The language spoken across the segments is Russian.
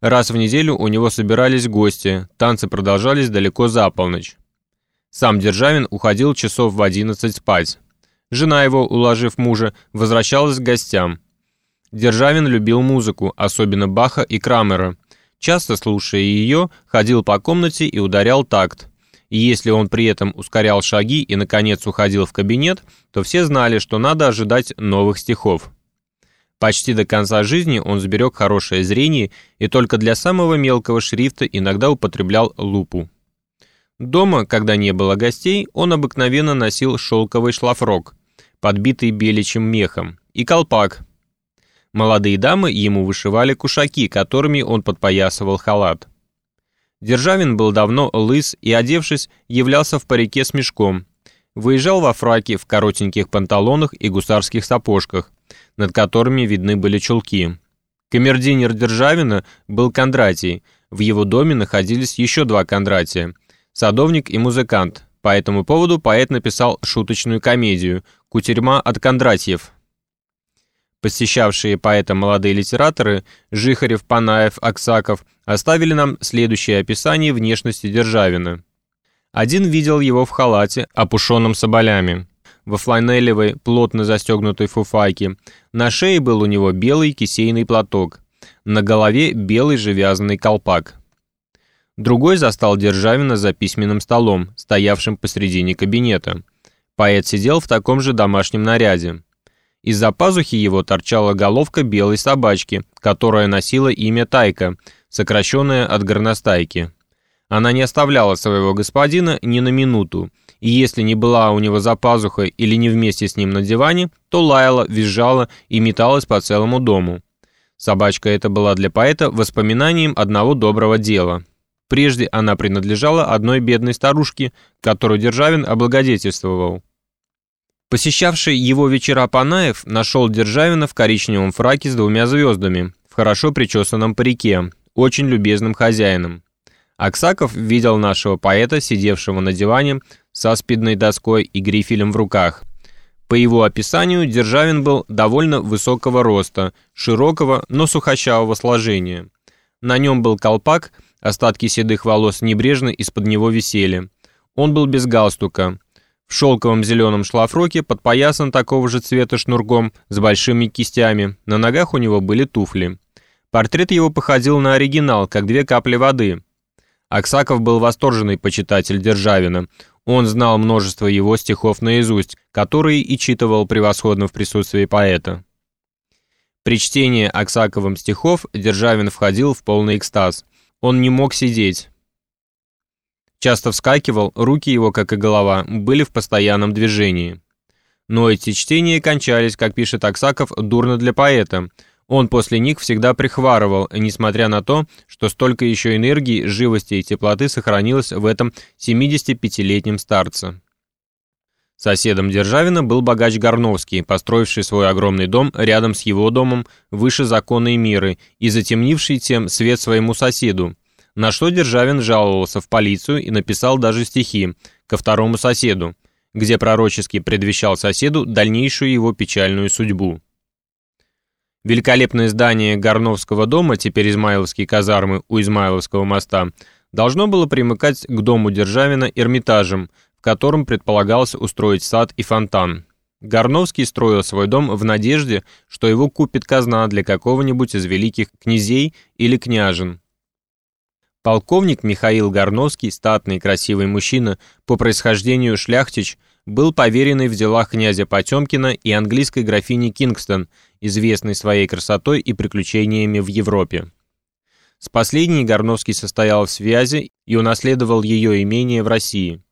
Раз в неделю у него собирались гости, танцы продолжались далеко за полночь. Сам Державин уходил часов в 11 спать. Жена его, уложив мужа, возвращалась к гостям. Державин любил музыку, особенно Баха и Крамера. Часто слушая ее, ходил по комнате и ударял такт. И если он при этом ускорял шаги и, наконец, уходил в кабинет, то все знали, что надо ожидать новых стихов. Почти до конца жизни он сберег хорошее зрение и только для самого мелкого шрифта иногда употреблял лупу. Дома, когда не было гостей, он обыкновенно носил шелковый шлафрок, подбитый беличьим мехом, и колпак. Молодые дамы ему вышивали кушаки, которыми он подпоясывал халат. Державин был давно лыс и, одевшись, являлся в парике с мешком. Выезжал во фраке в коротеньких панталонах и гусарских сапожках, над которыми видны были чулки. Камердинер Державина был Кондратий, в его доме находились еще два Кондратия, садовник и музыкант. По этому поводу поэт написал шуточную комедию «Кутерьма от Кондратьев», Посещавшие поэта молодые литераторы Жихарев, Панаев, Аксаков оставили нам следующее описание внешности Державина. Один видел его в халате, опушенном соболями, во фланелевой, плотно застегнутой фуфайке. На шее был у него белый кисейный платок, на голове белый же вязаный колпак. Другой застал Державина за письменным столом, стоявшим посредине кабинета. Поэт сидел в таком же домашнем наряде. Из-за пазухи его торчала головка белой собачки, которая носила имя Тайка, сокращенное от горностайки. Она не оставляла своего господина ни на минуту, и если не была у него за пазухой или не вместе с ним на диване, то лаяла, визжала и металась по целому дому. Собачка эта была для поэта воспоминанием одного доброго дела. Прежде она принадлежала одной бедной старушке, которую Державин облагодетельствовал. Посещавший его вечера Панаев нашел Державина в коричневом фраке с двумя звездами, в хорошо причесанном парике, очень любезным хозяином. Аксаков видел нашего поэта, сидевшего на диване со спидной доской и грифелем в руках. По его описанию, Державин был довольно высокого роста, широкого, но сухощавого сложения. На нем был колпак, остатки седых волос небрежно из-под него висели. Он был без галстука в шелковом зеленом шлафроке, подпоясан такого же цвета шнургом, с большими кистями, на ногах у него были туфли. Портрет его походил на оригинал, как две капли воды. Аксаков был восторженный почитатель Державина. Он знал множество его стихов наизусть, которые и читывал превосходно в присутствии поэта. При чтении Аксаковым стихов Державин входил в полный экстаз. Он не мог сидеть. Часто вскакивал, руки его, как и голова, были в постоянном движении. Но эти чтения кончались, как пишет Аксаков, дурно для поэта. Он после них всегда прихварывал, несмотря на то, что столько еще энергии, живости и теплоты сохранилось в этом 75-летнем старце. Соседом Державина был богач Горновский, построивший свой огромный дом рядом с его домом выше законной миры и затемнивший тем свет своему соседу, на что Державин жаловался в полицию и написал даже стихи ко второму соседу, где пророчески предвещал соседу дальнейшую его печальную судьбу. Великолепное здание Горновского дома, теперь Измайловские казармы у Измайловского моста, должно было примыкать к дому Державина Эрмитажем, в котором предполагалось устроить сад и фонтан. Горновский строил свой дом в надежде, что его купит казна для какого-нибудь из великих князей или княжен. Полковник Михаил Горновский, статный красивый мужчина, по происхождению шляхтич, был поверенный в делах князя Потемкина и английской графини Кингстон, известной своей красотой и приключениями в Европе. С последней Горновский состоял в связи и унаследовал ее имение в России.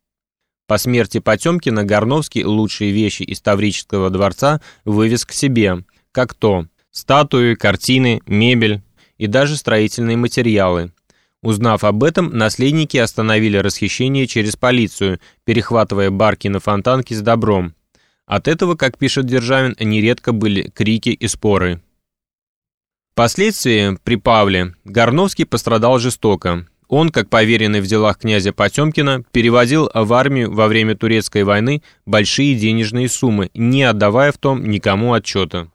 По смерти Потемкина Горновский лучшие вещи из Таврического дворца вывез к себе, как то статуи, картины, мебель и даже строительные материалы – Узнав об этом, наследники остановили расхищение через полицию, перехватывая барки на фонтанке с добром. От этого, как пишет Державин, нередко были крики и споры. Впоследствии, при Павле, Горновский пострадал жестоко. Он, как поверенный в делах князя Потемкина, переводил в армию во время турецкой войны большие денежные суммы, не отдавая в том никому отчета.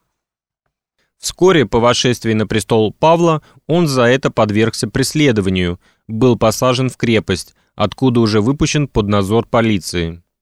Вскоре по восшествии на престол Павла он за это подвергся преследованию, был посажен в крепость, откуда уже выпущен под надзор полиции.